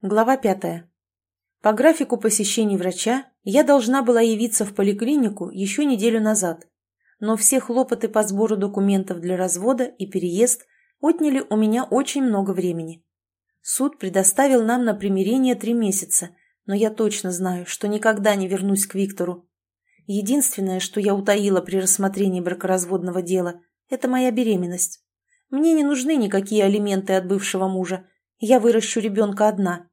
Глава пятая. По графику посещений врача я должна была явиться в поликлинику еще неделю назад, но все хлопоты по сбору документов для развода и переезд отняли у меня очень много времени. Суд предоставил нам на примирение три месяца, но я точно знаю, что никогда не вернусь к Виктору. Единственное, что я утаила при рассмотрении бракоразводного дела, это моя беременность. Мне не нужны никакие алименты от бывшего мужа, я выращу ребенка одна.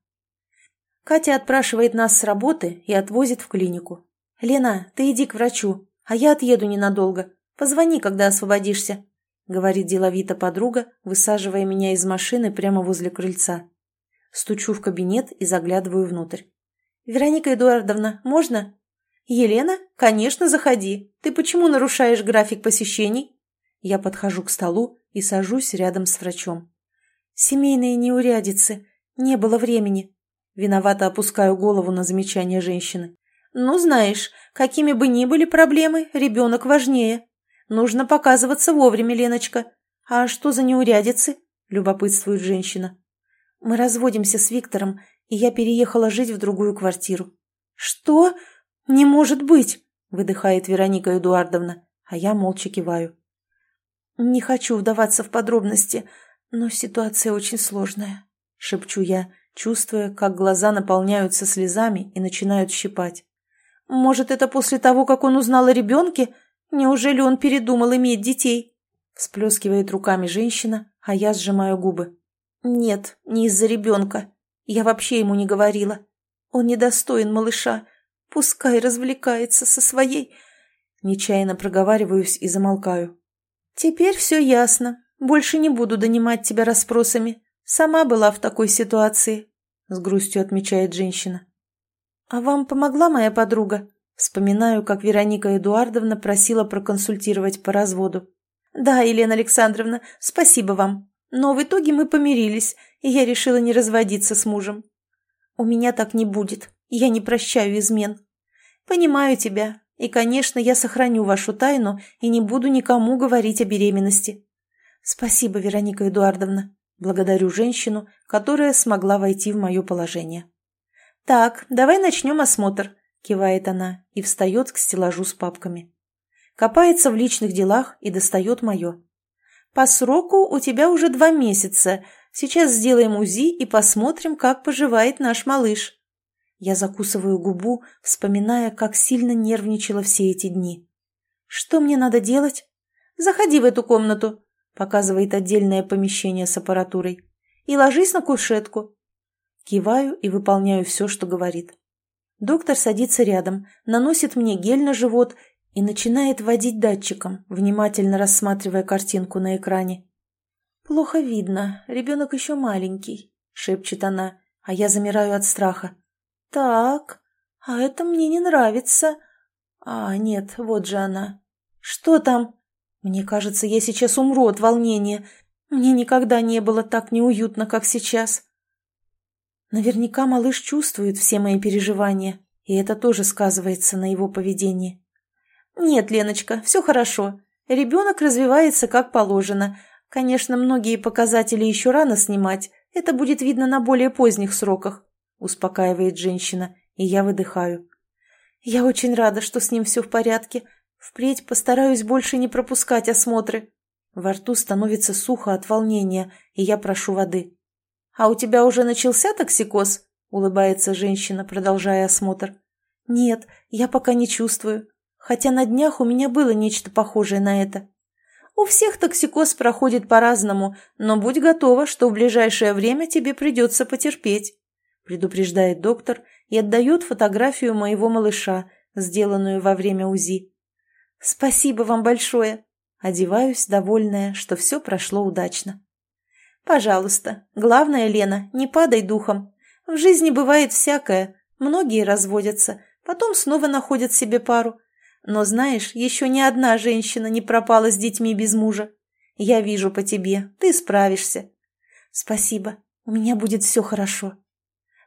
Катя отпрашивает нас с работы и отвозит в клинику. «Лена, ты иди к врачу, а я отъеду ненадолго. Позвони, когда освободишься», — говорит деловито подруга, высаживая меня из машины прямо возле крыльца. Стучу в кабинет и заглядываю внутрь. «Вероника Эдуардовна, можно?» «Елена? Конечно, заходи. Ты почему нарушаешь график посещений?» Я подхожу к столу и сажусь рядом с врачом. Семейные неурядицы. Не было времени. Виновато опускаю голову на замечание женщины. Ну, знаешь, какими бы ни были проблемы, ребенок важнее. Нужно показываться вовремя, Леночка. А что за неурядицы? Любопытствует женщина. Мы разводимся с Виктором, и я переехала жить в другую квартиру. Что? Не может быть! Выдыхает Вероника Эдуардовна, а я молча киваю. Не хочу вдаваться в подробности, «Но ситуация очень сложная», — шепчу я, чувствуя, как глаза наполняются слезами и начинают щипать. «Может, это после того, как он узнал о ребенке? Неужели он передумал иметь детей?» Всплескивает руками женщина, а я сжимаю губы. «Нет, не из-за ребенка. Я вообще ему не говорила. Он недостоин малыша. Пускай развлекается со своей...» Нечаянно проговариваюсь и замолкаю. «Теперь все ясно. Больше не буду донимать тебя расспросами. Сама была в такой ситуации», — с грустью отмечает женщина. «А вам помогла моя подруга?» Вспоминаю, как Вероника Эдуардовна просила проконсультировать по разводу. «Да, Елена Александровна, спасибо вам. Но в итоге мы помирились, и я решила не разводиться с мужем. У меня так не будет. Я не прощаю измен. Понимаю тебя, и, конечно, я сохраню вашу тайну и не буду никому говорить о беременности. «Спасибо, Вероника Эдуардовна. Благодарю женщину, которая смогла войти в мое положение». «Так, давай начнем осмотр», — кивает она и встает к стеллажу с папками. Копается в личных делах и достает мое. «По сроку у тебя уже два месяца. Сейчас сделаем УЗИ и посмотрим, как поживает наш малыш». Я закусываю губу, вспоминая, как сильно нервничала все эти дни. «Что мне надо делать?» «Заходи в эту комнату показывает отдельное помещение с аппаратурой, и ложись на кушетку. Киваю и выполняю все, что говорит. Доктор садится рядом, наносит мне гель на живот и начинает водить датчиком, внимательно рассматривая картинку на экране. «Плохо видно, ребенок еще маленький», — шепчет она, а я замираю от страха. «Так, а это мне не нравится». «А, нет, вот же она». «Что там?» Мне кажется, я сейчас умру от волнения. Мне никогда не было так неуютно, как сейчас. Наверняка малыш чувствует все мои переживания, и это тоже сказывается на его поведении. Нет, Леночка, все хорошо. Ребенок развивается как положено. Конечно, многие показатели еще рано снимать. Это будет видно на более поздних сроках, успокаивает женщина, и я выдыхаю. Я очень рада, что с ним все в порядке. Впредь постараюсь больше не пропускать осмотры. Во рту становится сухо от волнения, и я прошу воды. «А у тебя уже начался токсикоз?» — улыбается женщина, продолжая осмотр. «Нет, я пока не чувствую. Хотя на днях у меня было нечто похожее на это. У всех токсикоз проходит по-разному, но будь готова, что в ближайшее время тебе придется потерпеть», — предупреждает доктор и отдает фотографию моего малыша, сделанную во время УЗИ. «Спасибо вам большое!» Одеваюсь, довольная, что все прошло удачно. «Пожалуйста, главное, Лена, не падай духом. В жизни бывает всякое. Многие разводятся, потом снова находят себе пару. Но знаешь, еще ни одна женщина не пропала с детьми без мужа. Я вижу по тебе, ты справишься. Спасибо, у меня будет все хорошо.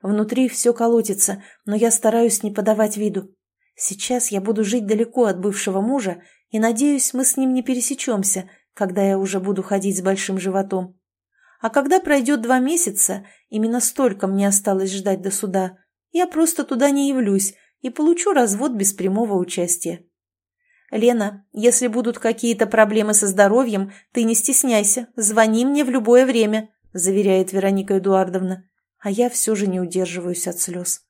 Внутри все колотится, но я стараюсь не подавать виду. Сейчас я буду жить далеко от бывшего мужа, и, надеюсь, мы с ним не пересечемся, когда я уже буду ходить с большим животом. А когда пройдет два месяца, именно столько мне осталось ждать до суда, я просто туда не явлюсь и получу развод без прямого участия. «Лена, если будут какие-то проблемы со здоровьем, ты не стесняйся, звони мне в любое время», заверяет Вероника Эдуардовна. А я все же не удерживаюсь от слез.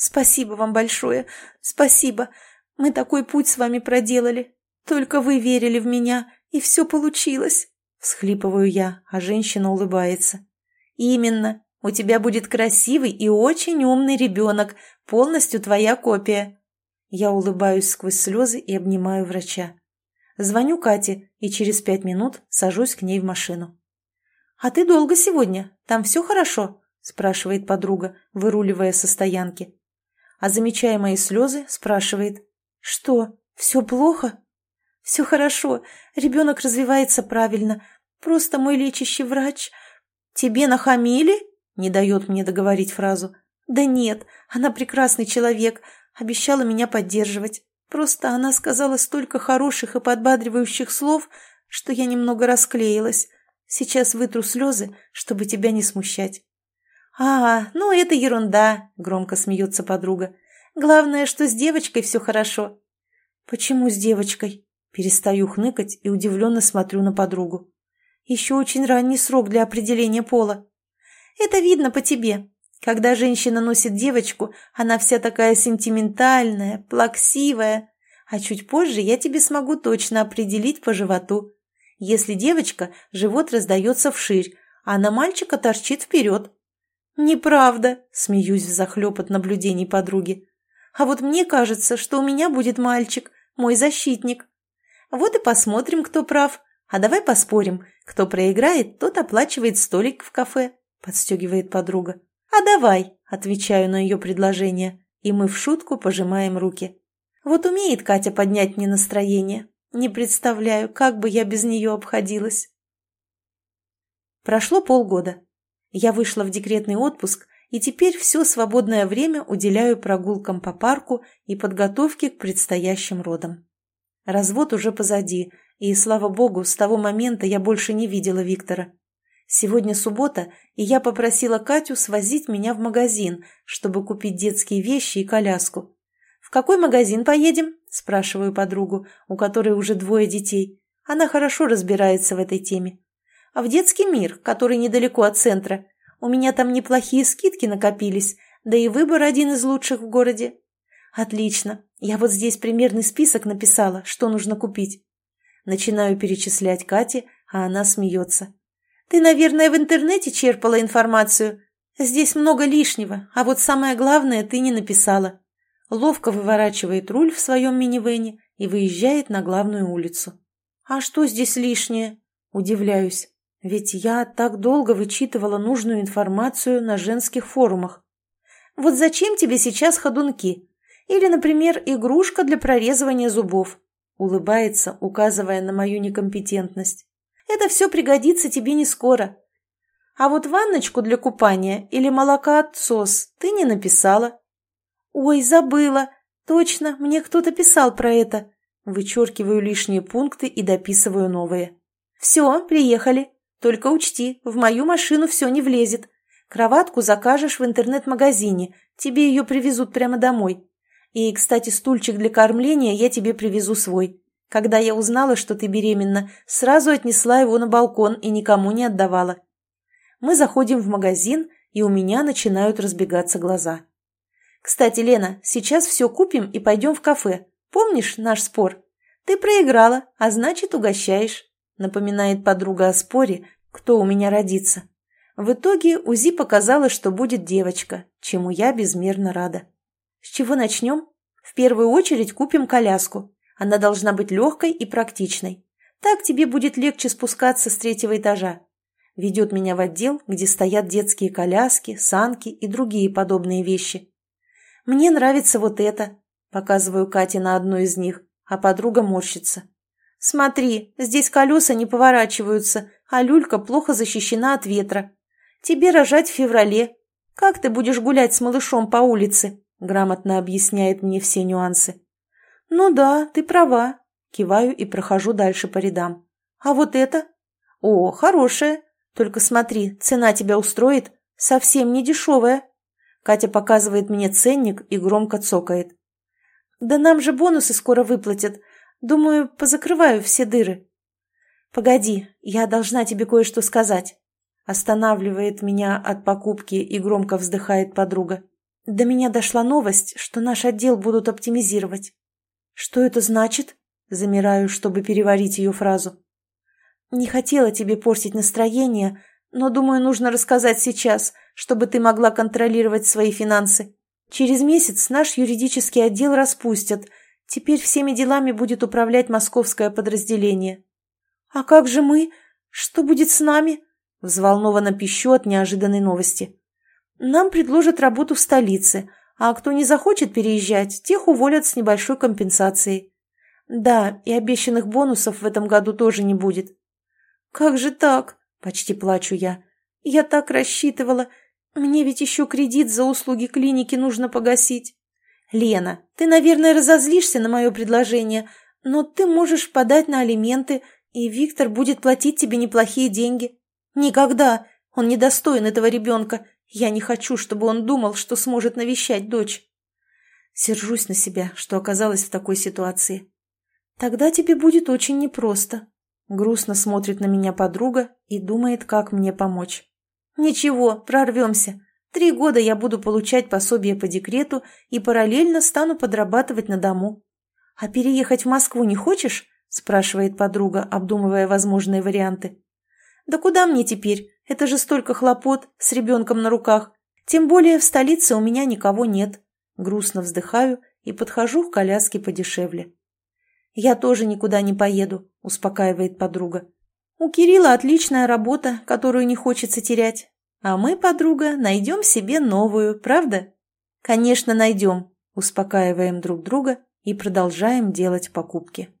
«Спасибо вам большое, спасибо. Мы такой путь с вами проделали. Только вы верили в меня, и все получилось», всхлипываю я, а женщина улыбается. «Именно. У тебя будет красивый и очень умный ребенок, полностью твоя копия». Я улыбаюсь сквозь слезы и обнимаю врача. Звоню Кате и через пять минут сажусь к ней в машину. «А ты долго сегодня? Там все хорошо?» – спрашивает подруга, выруливая со стоянки. А замечая мои слезы, спрашивает. «Что, все плохо?» «Все хорошо. Ребенок развивается правильно. Просто мой лечащий врач...» «Тебе нахамили?» – не дает мне договорить фразу. «Да нет, она прекрасный человек. Обещала меня поддерживать. Просто она сказала столько хороших и подбадривающих слов, что я немного расклеилась. Сейчас вытру слезы, чтобы тебя не смущать. «А, ну это ерунда», — громко смеется подруга. «Главное, что с девочкой все хорошо». «Почему с девочкой?» Перестаю хныкать и удивленно смотрю на подругу. «Еще очень ранний срок для определения пола». «Это видно по тебе. Когда женщина носит девочку, она вся такая сентиментальная, плаксивая. А чуть позже я тебе смогу точно определить по животу. Если девочка, живот раздается вширь, а на мальчика торчит вперед. «Неправда», — смеюсь взахлеб от наблюдений подруги. «А вот мне кажется, что у меня будет мальчик, мой защитник. Вот и посмотрим, кто прав. А давай поспорим, кто проиграет, тот оплачивает столик в кафе», — подстегивает подруга. «А давай», — отвечаю на ее предложение, и мы в шутку пожимаем руки. Вот умеет Катя поднять мне настроение. Не представляю, как бы я без нее обходилась. Прошло полгода. Я вышла в декретный отпуск, и теперь все свободное время уделяю прогулкам по парку и подготовке к предстоящим родам. Развод уже позади, и, слава богу, с того момента я больше не видела Виктора. Сегодня суббота, и я попросила Катю свозить меня в магазин, чтобы купить детские вещи и коляску. «В какой магазин поедем?» – спрашиваю подругу, у которой уже двое детей. Она хорошо разбирается в этой теме. «А в детский мир, который недалеко от центра. У меня там неплохие скидки накопились, да и выбор один из лучших в городе». «Отлично. Я вот здесь примерный список написала, что нужно купить». Начинаю перечислять Кате, а она смеется. Ты, наверное, в интернете черпала информацию. Здесь много лишнего, а вот самое главное ты не написала. Ловко выворачивает руль в своем минивэне и выезжает на главную улицу. А что здесь лишнее? Удивляюсь. Ведь я так долго вычитывала нужную информацию на женских форумах. Вот зачем тебе сейчас ходунки? Или, например, игрушка для прорезывания зубов? Улыбается, указывая на мою некомпетентность. Это все пригодится тебе не скоро. А вот ванночку для купания или молокоотсос ты не написала. Ой, забыла. Точно, мне кто-то писал про это. Вычеркиваю лишние пункты и дописываю новые. Все, приехали. Только учти, в мою машину все не влезет. Кроватку закажешь в интернет-магазине, тебе ее привезут прямо домой. И, кстати, стульчик для кормления я тебе привезу свой. Когда я узнала, что ты беременна, сразу отнесла его на балкон и никому не отдавала. Мы заходим в магазин, и у меня начинают разбегаться глаза. Кстати, Лена, сейчас все купим и пойдем в кафе. Помнишь наш спор? Ты проиграла, а значит угощаешь. Напоминает подруга о споре, кто у меня родится. В итоге УЗИ показало, что будет девочка, чему я безмерно рада. С чего начнем? В первую очередь купим коляску. Она должна быть легкой и практичной. Так тебе будет легче спускаться с третьего этажа. Ведет меня в отдел, где стоят детские коляски, санки и другие подобные вещи. Мне нравится вот это. Показываю Кате на одну из них, а подруга морщится. Смотри, здесь колеса не поворачиваются, а люлька плохо защищена от ветра. Тебе рожать в феврале. Как ты будешь гулять с малышом по улице? Грамотно объясняет мне все нюансы. «Ну да, ты права», – киваю и прохожу дальше по рядам. «А вот это?» «О, хорошее. Только смотри, цена тебя устроит? Совсем не дешевая. Катя показывает мне ценник и громко цокает. Да нам же бонусы скоро выплатят. Думаю, позакрываю все дыры. Погоди, я должна тебе кое-что сказать. Останавливает меня от покупки и громко вздыхает подруга. До меня дошла новость, что наш отдел будут оптимизировать. Что это значит? Замираю, чтобы переварить ее фразу. Не хотела тебе портить настроение, но, думаю, нужно рассказать сейчас, чтобы ты могла контролировать свои финансы. Через месяц наш юридический отдел распустят. Теперь всеми делами будет управлять московское подразделение. А как же мы? Что будет с нами? Взволнованно пищу от неожиданной новости. Нам предложат работу в столице, а кто не захочет переезжать, тех уволят с небольшой компенсацией. Да, и обещанных бонусов в этом году тоже не будет. Как же так? Почти плачу я. Я так рассчитывала. Мне ведь еще кредит за услуги клиники нужно погасить. Лена, ты, наверное, разозлишься на мое предложение, но ты можешь подать на алименты, и Виктор будет платить тебе неплохие деньги. Никогда. Он недостоин этого ребенка. Я не хочу, чтобы он думал, что сможет навещать дочь. Сержусь на себя, что оказалась в такой ситуации. Тогда тебе будет очень непросто. Грустно смотрит на меня подруга и думает, как мне помочь. «Ничего, прорвемся. Три года я буду получать пособие по декрету и параллельно стану подрабатывать на дому. А переехать в Москву не хочешь?» – спрашивает подруга, обдумывая возможные варианты. «Да куда мне теперь? Это же столько хлопот с ребенком на руках. Тем более в столице у меня никого нет». Грустно вздыхаю и подхожу к коляске подешевле. «Я тоже никуда не поеду», – успокаивает подруга. «У Кирилла отличная работа, которую не хочется терять. А мы, подруга, найдем себе новую, правда?» «Конечно, найдем», – успокаиваем друг друга и продолжаем делать покупки.